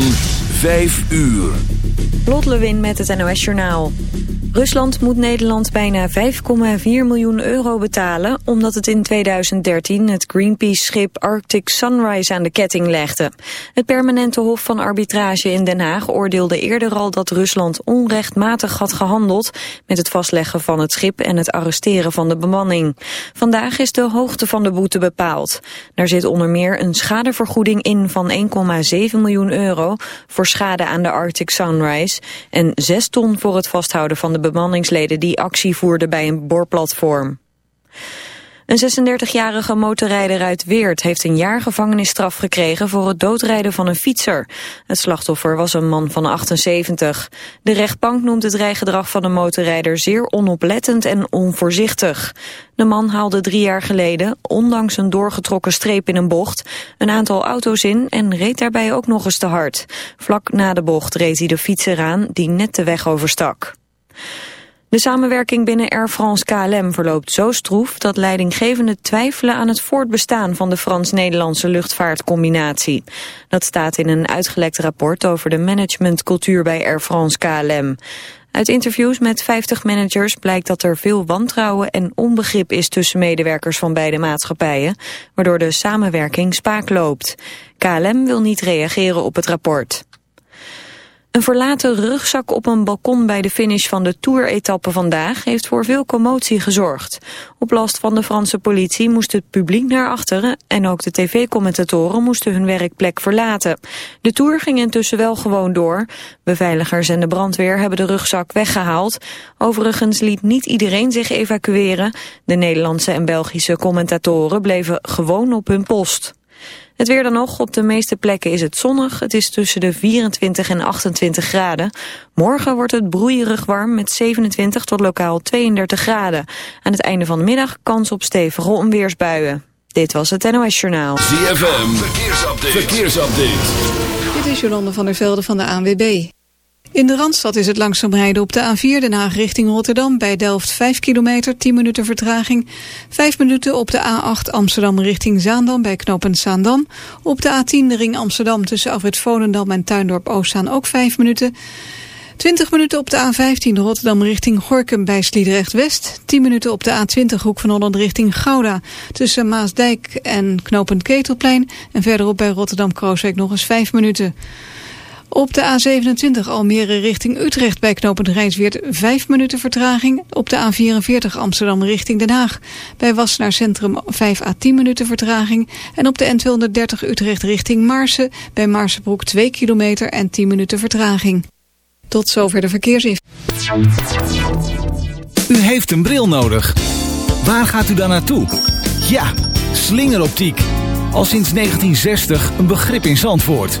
van 5 uur. Lot Lewin met het NOS Journaal. Rusland moet Nederland bijna 5,4 miljoen euro betalen... omdat het in 2013 het Greenpeace-schip Arctic Sunrise aan de ketting legde. Het permanente hof van arbitrage in Den Haag oordeelde eerder al... dat Rusland onrechtmatig had gehandeld... met het vastleggen van het schip en het arresteren van de bemanning. Vandaag is de hoogte van de boete bepaald. Daar zit onder meer een schadevergoeding in van 1,7 miljoen euro... voor schade aan de Arctic Sunrise... en 6 ton voor het vasthouden van de bemanningsleden die actie voerden bij een boorplatform. Een 36-jarige motorrijder uit Weert heeft een jaar gevangenisstraf gekregen voor het doodrijden van een fietser. Het slachtoffer was een man van 78. De rechtbank noemt het rijgedrag van de motorrijder zeer onoplettend en onvoorzichtig. De man haalde drie jaar geleden, ondanks een doorgetrokken streep in een bocht, een aantal auto's in en reed daarbij ook nog eens te hard. Vlak na de bocht reed hij de fietser aan die net de weg overstak. De samenwerking binnen Air France KLM verloopt zo stroef dat leidinggevenden twijfelen aan het voortbestaan van de Frans-Nederlandse luchtvaartcombinatie. Dat staat in een uitgelekt rapport over de managementcultuur bij Air France KLM. Uit interviews met 50 managers blijkt dat er veel wantrouwen en onbegrip is tussen medewerkers van beide maatschappijen, waardoor de samenwerking spaak loopt. KLM wil niet reageren op het rapport. Een verlaten rugzak op een balkon bij de finish van de Tour-etappe vandaag heeft voor veel commotie gezorgd. Op last van de Franse politie moest het publiek naar achteren en ook de tv-commentatoren moesten hun werkplek verlaten. De Tour ging intussen wel gewoon door. Beveiligers en de brandweer hebben de rugzak weggehaald. Overigens liet niet iedereen zich evacueren. De Nederlandse en Belgische commentatoren bleven gewoon op hun post. Het weer dan nog. Op de meeste plekken is het zonnig. Het is tussen de 24 en 28 graden. Morgen wordt het broeierig warm met 27 tot lokaal 32 graden. Aan het einde van de middag kans op stevige onweersbuien. Dit was het NOS Journaal. ZFM, verkeersupdate. verkeersupdate. Dit is Jolande van der Velde van de ANWB. In de Randstad is het langzaam rijden op de A4 Den Haag richting Rotterdam. Bij Delft 5 kilometer, 10 minuten vertraging. 5 minuten op de A8 Amsterdam richting Zaandam bij knooppunt Zaandam. Op de A10 de ring Amsterdam tussen Afrit Volendam en Tuindorp Oostzaan ook 5 minuten. 20 minuten op de A15 Rotterdam richting Gorkum bij Sliedrecht West. 10 minuten op de A20 Hoek van Holland richting Gouda. Tussen Maasdijk en knooppunt Ketelplein. En verderop bij Rotterdam-Krooswijk nog eens 5 minuten. Op de A27 Almere richting Utrecht bij knooppunt Rijnsweert 5 minuten vertraging. Op de A44 Amsterdam richting Den Haag. Bij Wassenaar Centrum 5 à 10 minuten vertraging. En op de N230 Utrecht richting Maarsen. Bij Maarsenbroek 2 kilometer en 10 minuten vertraging. Tot zover de verkeersinformatie. U heeft een bril nodig. Waar gaat u dan naartoe? Ja, slingeroptiek. Al sinds 1960 een begrip in Zandvoort.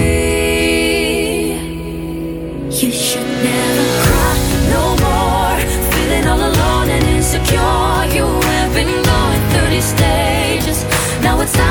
it's time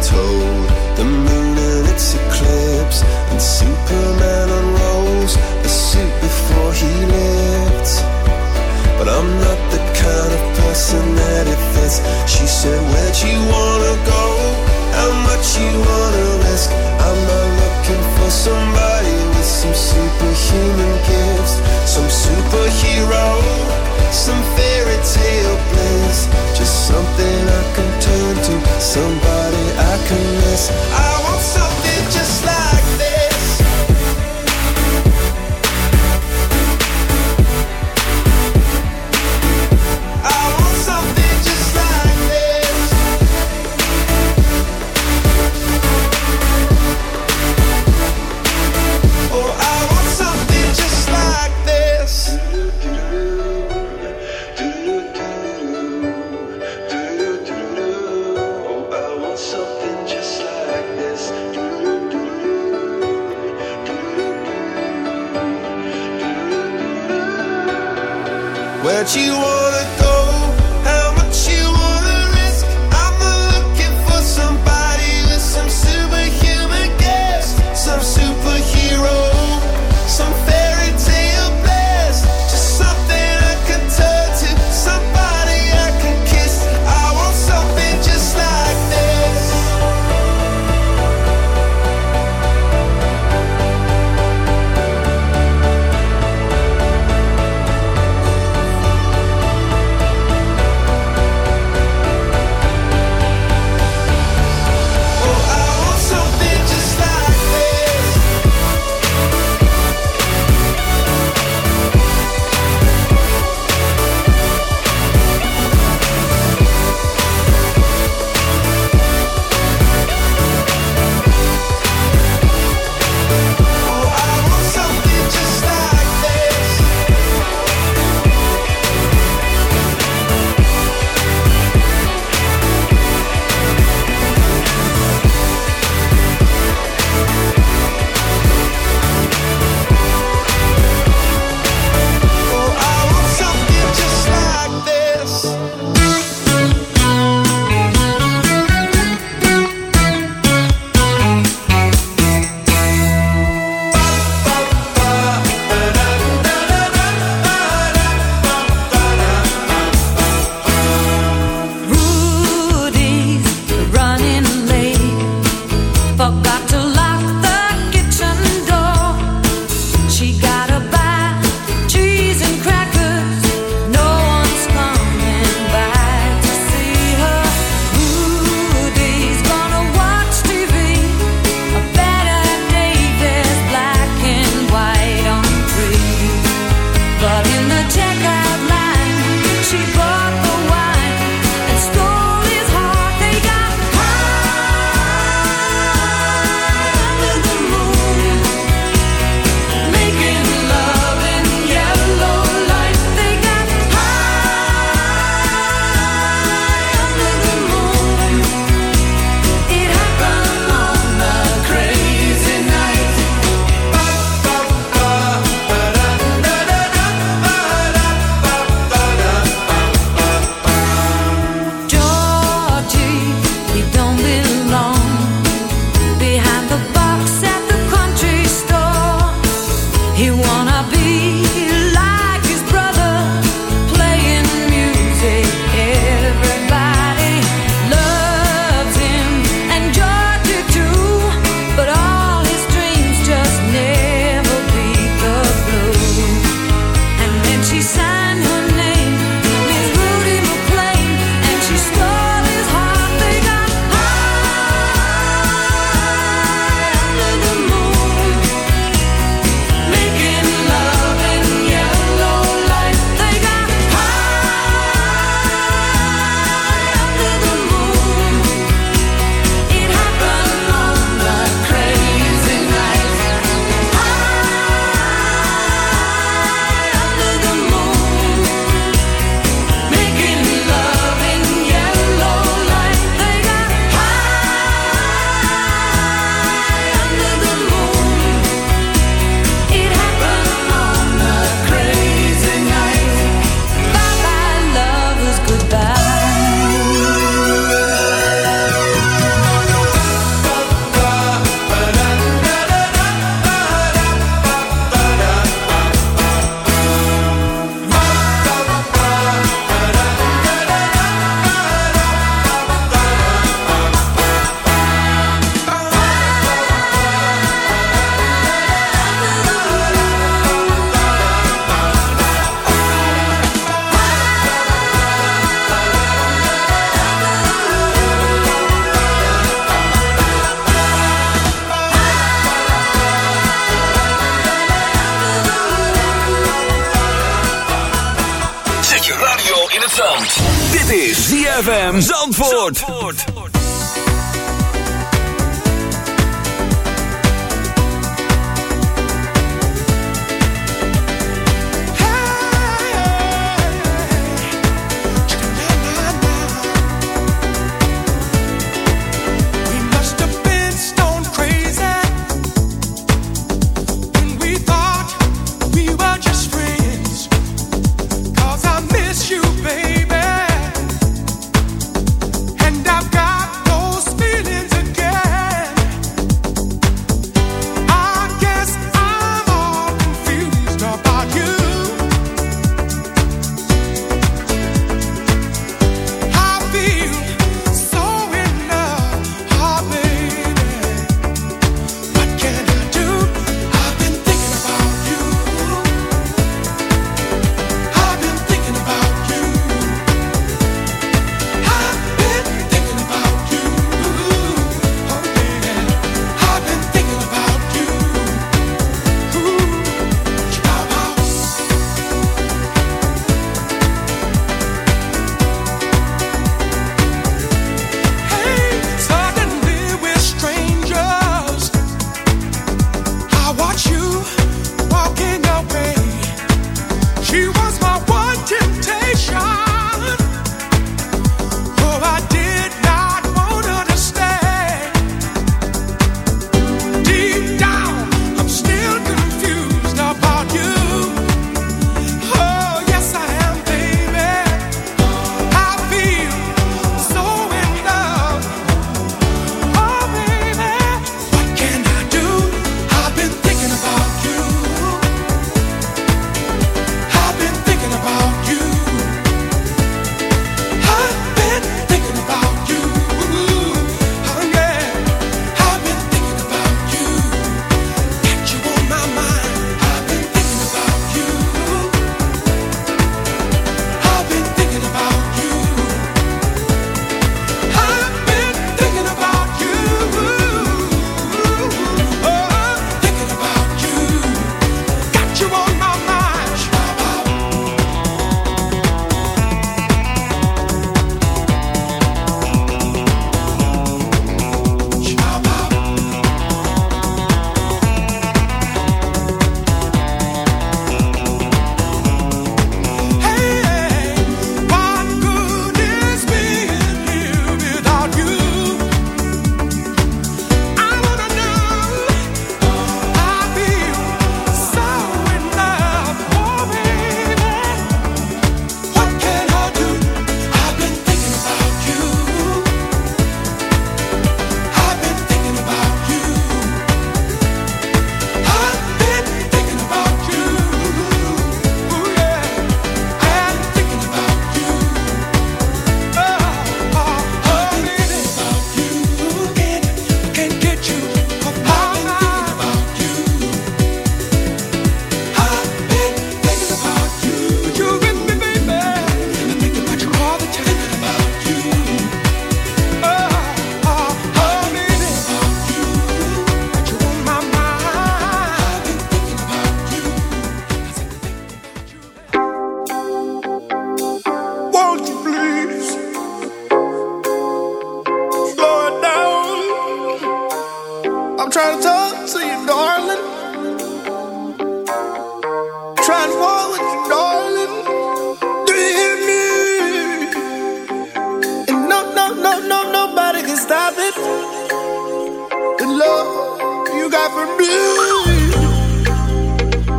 Told, the moon and its eclipse, and Superman unrolls suit before he. But I'm not the kind of person that it fits. She said, Where'd you wanna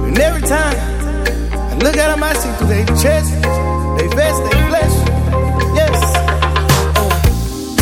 And every time I look at them, I see through their chest, they vest, they flesh.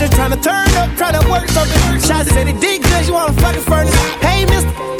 just tryna turn up, tryna work something. Shots said it deep, cause you wanna fucking furnace. Hey, mister.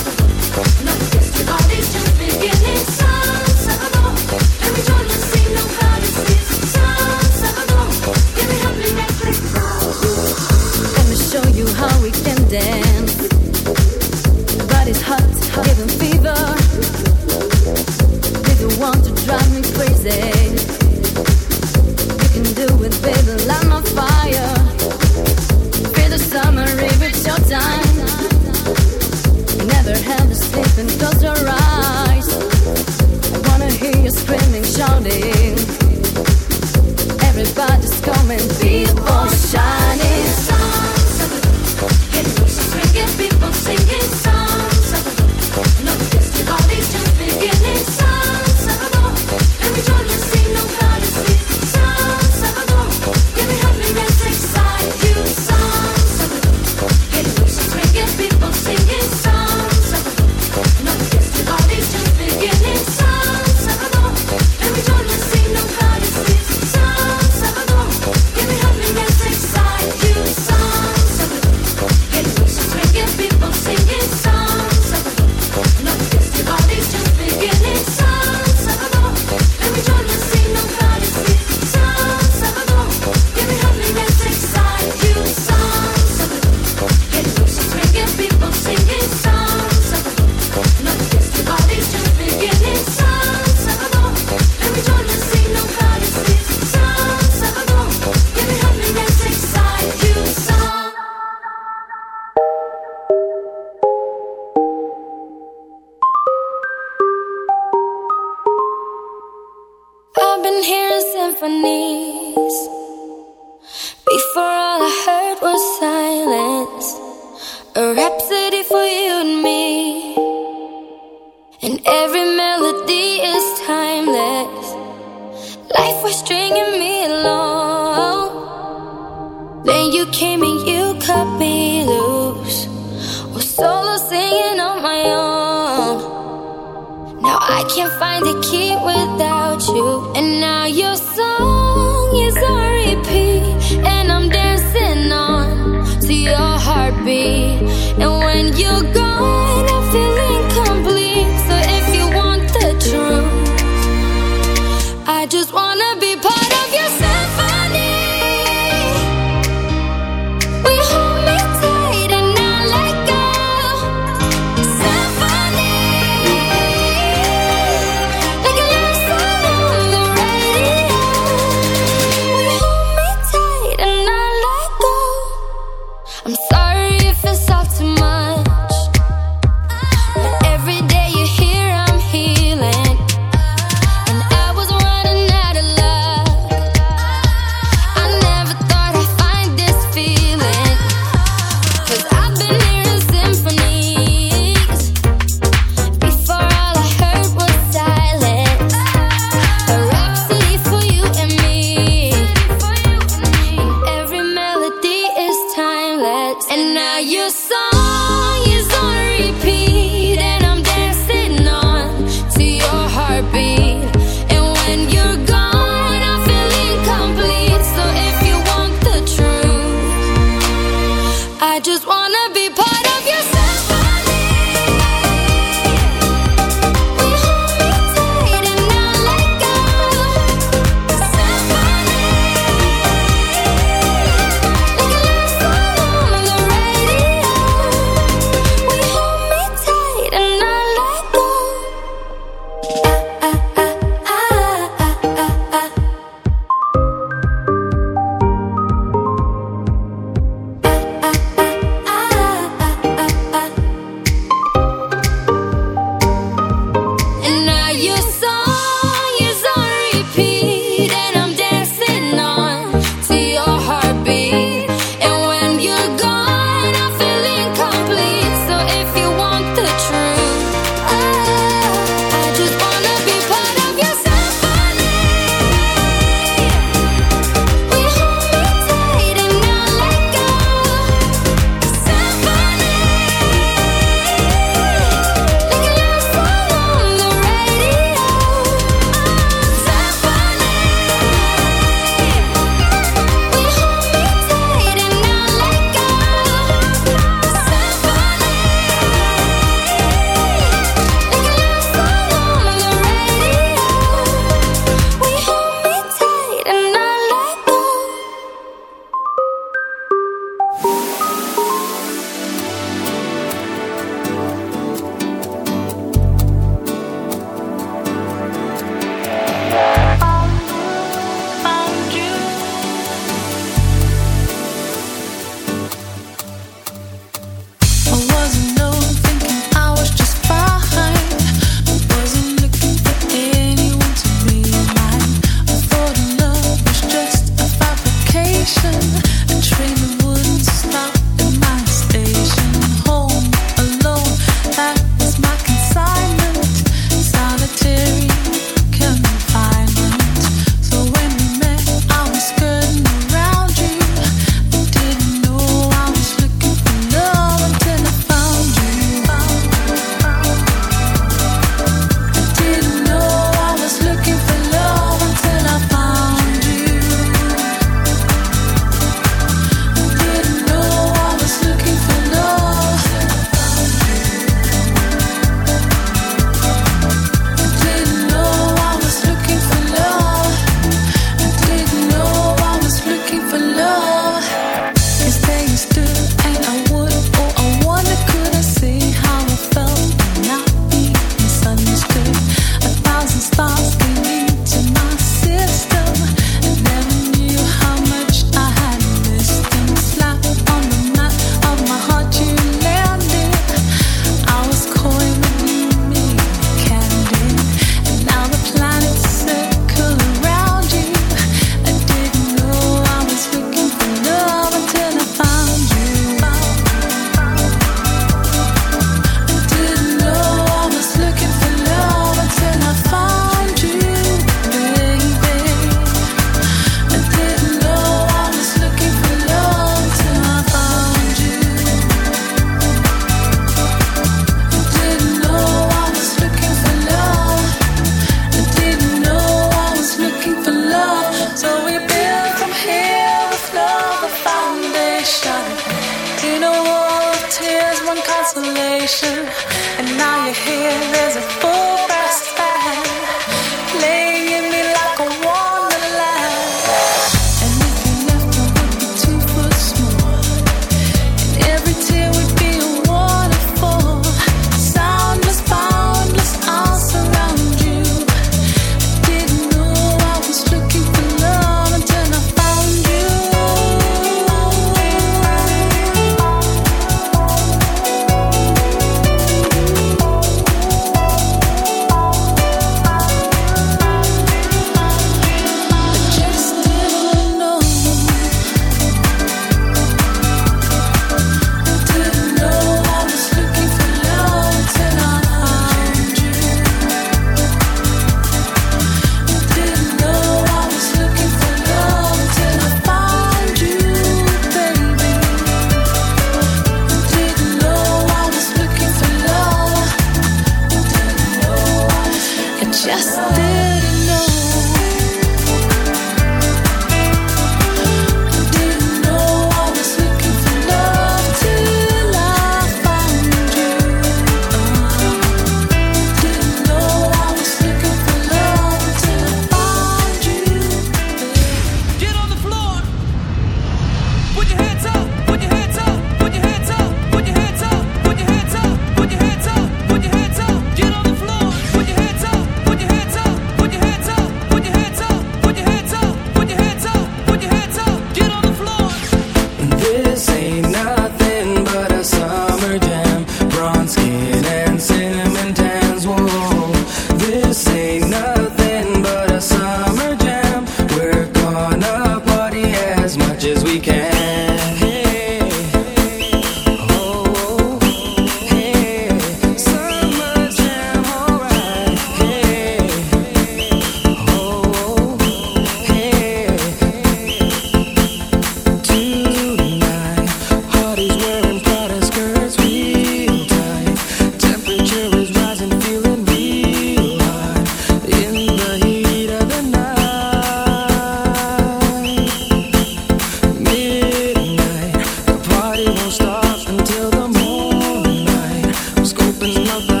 Another.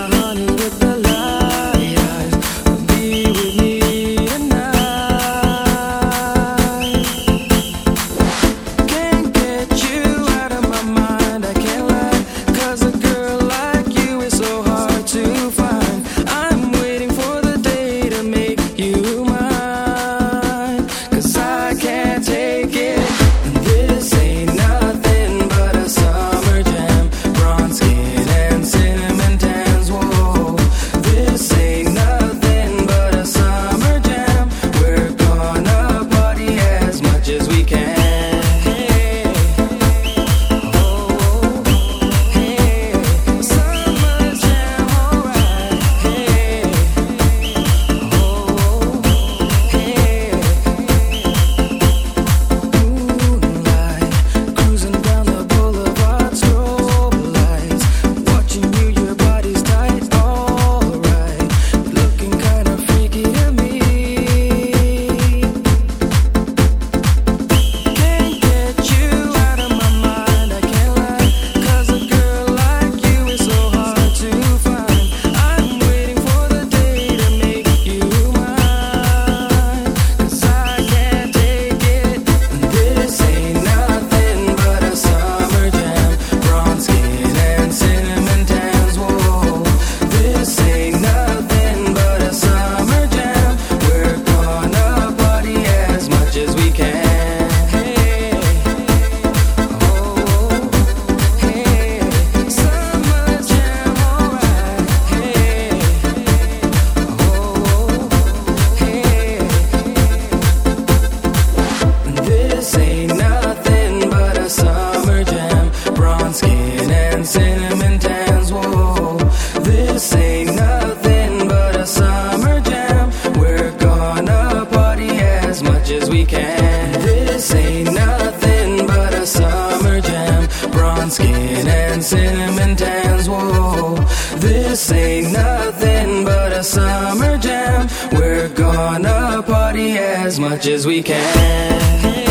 As much as we can.